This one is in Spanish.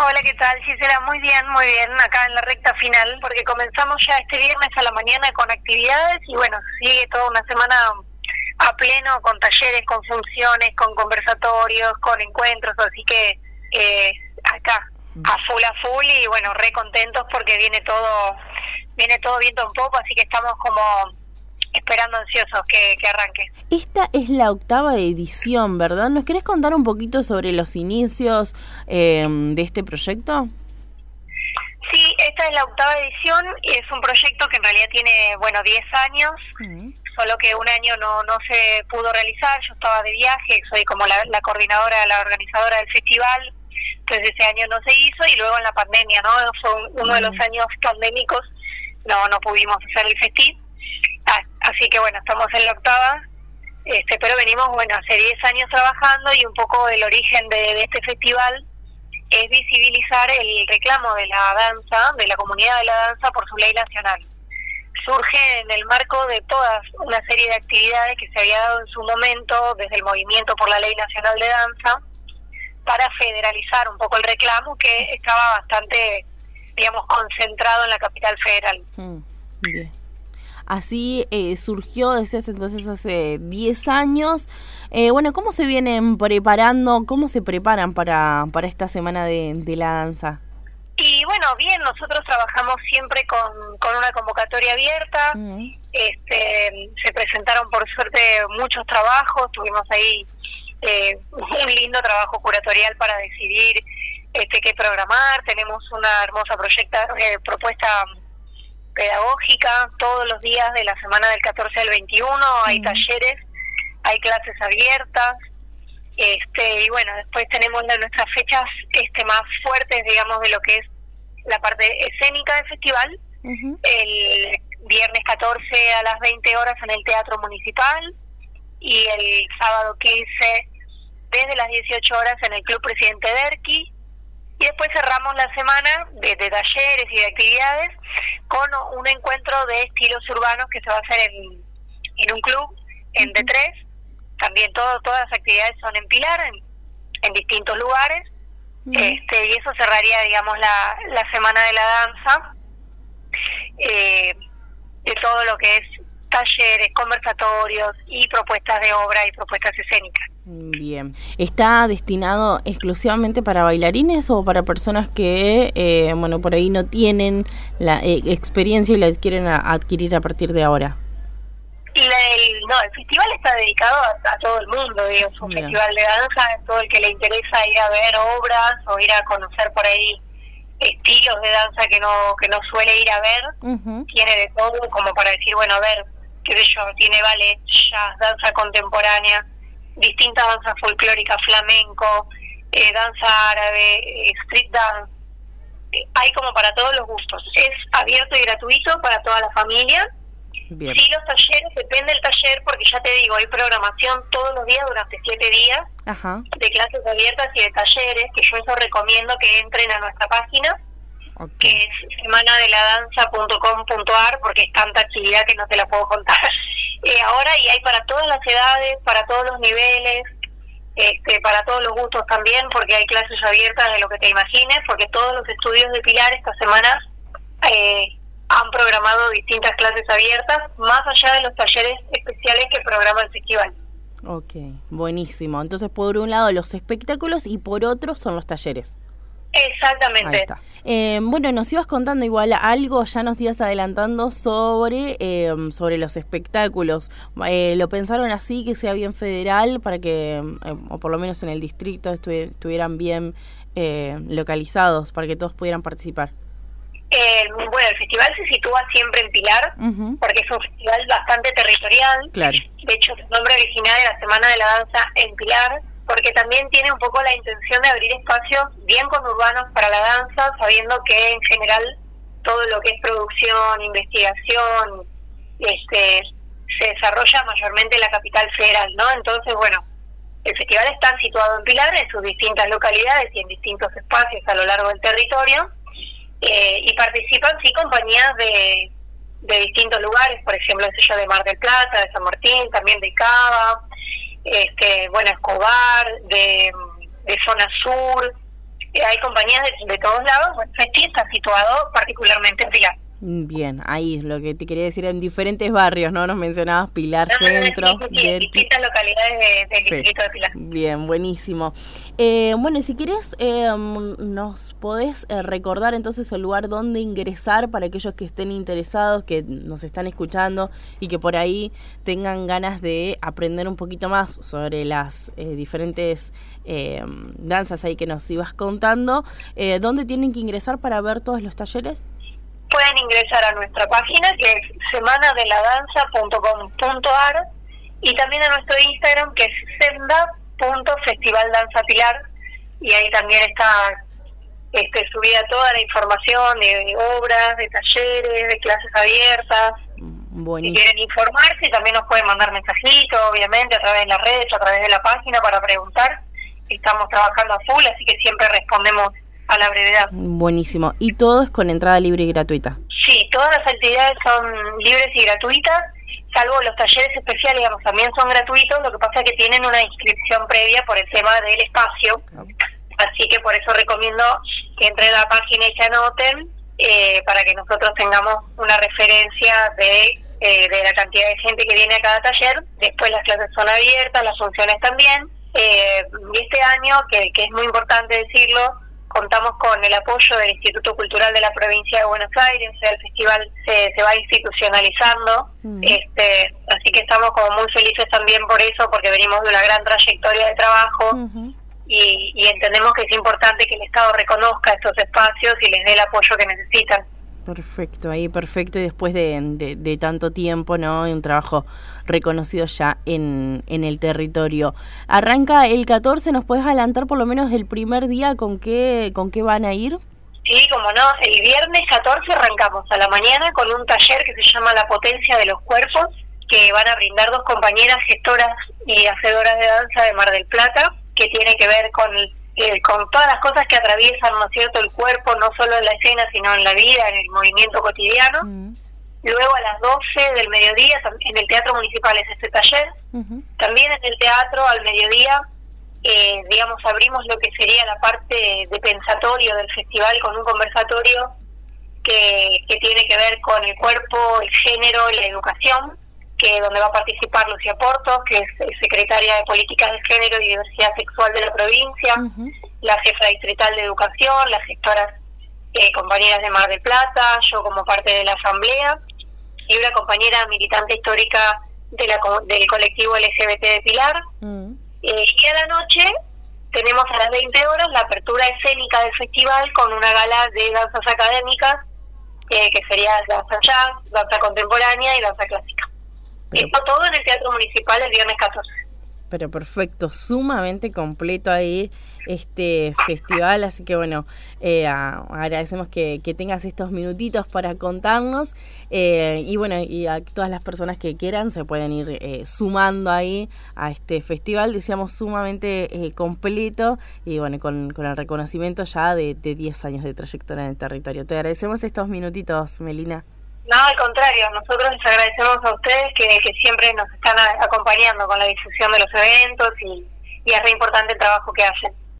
Hola, ¿qué tal? Gisela, muy bien, muy bien, acá en la recta final, porque comenzamos ya este viernes a la mañana con actividades y bueno, sigue toda una semana a pleno con talleres, con funciones, con conversatorios, con encuentros, así que eh, acá a full a full y bueno, re contentos porque viene todo viene todo viento un poco, así que estamos como esperando ansiosos que, que, arranque. Esta es la octava edición, ¿verdad? ¿Nos querés contar un poquito sobre los inicios eh, de este proyecto? Sí, esta es la octava edición y es un proyecto que en realidad tiene, bueno, 10 años, solo que un año no, no se pudo realizar, yo estaba de viaje, soy como la, la coordinadora, la organizadora del festival, entonces ese año no se hizo y luego en la pandemia, ¿no? Fue uno de los años pandémicos, no, no pudimos hacer el festival así que bueno, estamos en la octava, este, pero venimos, bueno, hace 10 años trabajando y un poco el origen de, este festival es visibilizar el reclamo de la danza, de la comunidad de la danza por su ley nacional. Surge en el marco de todas una serie de actividades que se había dado en su momento desde el movimiento por la ley nacional de danza para federalizar un poco el reclamo que estaba bastante, digamos, concentrado en la capital federal. Mm, Así eh, surgió desde entonces hace 10 años. Eh, bueno, ¿cómo se vienen preparando? ¿Cómo se preparan para, para esta semana de, la danza? Y bueno, bien, nosotros trabajamos siempre con, con una convocatoria abierta. este, se presentaron por suerte muchos trabajos, tuvimos ahí eh, un lindo trabajo curatorial para decidir este, qué programar. Tenemos una hermosa proyecta, propuesta pedagógica todos los días de la semana del 14 al 21, hay talleres, hay clases abiertas, este y bueno, después tenemos nuestras fechas este más fuertes, digamos, de lo que es la parte escénica del festival, el viernes 14 a las 20 horas en el Teatro Municipal y el sábado 15 desde las 18 horas en el Club Presidente Derqui y después cerramos la semana de, talleres y de actividades con un encuentro de estilos urbanos que se va a hacer en, en un club, en D3. También todo, todas las actividades son en Pilar, en, distintos lugares. este Y eso cerraría, digamos, la, la semana de la danza. Eh, de todo lo que es talleres, conversatorios y propuestas de obra y propuestas escénicas. Bien. ¿Está destinado exclusivamente para bailarines o para personas que, eh, bueno, por ahí no tienen la eh, experiencia y la quieren adquirir a partir de ahora? el, no, el festival está dedicado a, todo el mundo, digo, es un festival de danza, todo el que le interesa ir a ver obras o ir a conocer por ahí estilos de danza que no que no suele ir a ver, tiene de todo como para decir, bueno, a ver, qué sé yo, tiene ballet, jazz, danza contemporánea, distintas danzas folclóricas, flamenco, eh, danza árabe, eh, street dance. Eh, hay como para todos los gustos. Es abierto y gratuito para toda la familia. Bien. Sí, los talleres, depende del taller, porque ya te digo, hay programación todos los días durante siete días de clases abiertas y de talleres, que yo eso recomiendo que entren a nuestra página, que es semana de la danza.com.ar, porque es tanta actividad que no te la puedo contar. Eh, ahora y hay para todas las edades, para todos los niveles, este, para todos los gustos también, porque hay clases abiertas de lo que te imagines, porque todos los estudios de Pilar esta semana eh, han programado distintas clases abiertas, más allá de los talleres especiales que programa el festival. Ok, buenísimo. Entonces, por un lado los espectáculos y por otro son los talleres. Exactamente. Eh, bueno, nos ibas contando igual algo, ya nos ibas adelantando sobre, eh, sobre los espectáculos. Eh, ¿Lo pensaron así, que sea bien federal, para que, o por lo menos en el distrito, estuvieran bien localizados, para que todos pudieran participar? bueno, el festival se sitúa siempre en Pilar, porque es un festival bastante territorial. Claro. De hecho, el nombre original de la Semana de la Danza en Pilar porque también tiene un poco la intención de abrir espacios bien conurbanos para la danza, sabiendo que en general todo lo que es producción, investigación, este se desarrolla mayormente en la capital federal, ¿no? Entonces, bueno, el festival está situado en Pilar, en sus distintas localidades y en distintos espacios a lo largo del territorio, eh, y participan, sí, compañías de, de distintos lugares, por ejemplo, el sello de Mar del Plata, de San Martín, también de Cava, este, bueno, Escobar, de, zona sur, hay compañías de, todos lados, bueno, Festi está situado particularmente en Pilar. Bien, ahí lo que te quería decir en diferentes barrios, ¿no? Nos mencionabas Pilar Centro. Sí, distintas localidades del distrito de Pilar. Bien, buenísimo. Eh, bueno, y si quieres, eh, nos podés eh, recordar entonces el lugar donde ingresar para aquellos que estén interesados, que nos están escuchando y que por ahí tengan ganas de aprender un poquito más sobre las diferentes danzas ahí que nos ibas contando. ¿Dónde tienen que ingresar para ver todos los talleres? Pueden ingresar a nuestra página que es semanadeladanza.com.ar y también a nuestro Instagram que es senda.festivaldanzapilar y ahí también está este, subida toda la información de, obras, de talleres, de clases abiertas. Si quieren informarse, también nos pueden mandar mensajitos, obviamente, a través de las redes, a través de la página para preguntar. Estamos trabajando a full, así que siempre respondemos a la brevedad. Buenísimo. ¿Y todo es con entrada libre y gratuita? Sí, todas las actividades son libres y gratuitas, salvo los talleres especiales, digamos, también son gratuitos, lo que pasa es que tienen una inscripción previa por el tema del espacio, así que por eso recomiendo que entren a la página y se anoten eh, para que nosotros tengamos una referencia de, eh, de la cantidad de gente que viene a cada taller, después las clases son abiertas, las funciones también, eh, y este año, que, que es muy importante decirlo, contamos con el apoyo del Instituto Cultural de la Provincia de Buenos Aires, o sea, el festival se, se va institucionalizando, mm. este, así que estamos como muy felices también por eso, porque venimos de una gran trayectoria de trabajo y, y entendemos que es importante que el Estado reconozca estos espacios y les dé el apoyo que necesitan. Perfecto, ahí perfecto y después de, de, tanto tiempo, ¿no? Un trabajo reconocido ya en, en el territorio. Arranca el 14, ¿nos puedes adelantar por lo menos el primer día con qué, con qué van a ir? Sí, como no, el viernes 14 arrancamos a la mañana con un taller que se llama La potencia de los cuerpos, que van a brindar dos compañeras gestoras y hacedoras de danza de Mar del Plata, que tiene que ver con eh, con todas las cosas que atraviesan, ¿no es cierto?, el cuerpo, no solo en la escena, sino en la vida, en el movimiento cotidiano. Mm. Luego a las 12 del mediodía, en el Teatro Municipal es este taller. También en el teatro al mediodía, eh, digamos, abrimos lo que sería la parte de pensatorio del festival con un conversatorio que, que tiene que ver con el cuerpo, el género y la educación que donde va a participar Lucía Porto, que es secretaria de Políticas de Género y Diversidad Sexual de la provincia, la jefa distrital de Educación, las gestoras eh, compañeras de Mar del Plata, yo como parte de la asamblea, y una compañera militante histórica de la, del colectivo LGBT de Pilar. Mm. Eh, y a la noche tenemos a las 20 horas la apertura escénica del festival con una gala de danzas académicas, eh, que sería danza jazz, danza contemporánea y danza clásica. Está todo en el Teatro Municipal el viernes 14. Pero perfecto, sumamente completo ahí este festival, así que bueno, eh, agradecemos que, tengas estos minutitos para contarnos eh, y bueno, y a todas las personas que quieran se pueden ir eh, sumando ahí a este festival, decíamos sumamente completo y bueno, con, con, el reconocimiento ya de, de 10 años de trayectoria en el territorio. Te agradecemos estos minutitos, Melina. No, al contrario, nosotros les agradecemos a ustedes que, siempre nos están acompañando con la difusión de los eventos y, y es re importante el trabajo que hacen.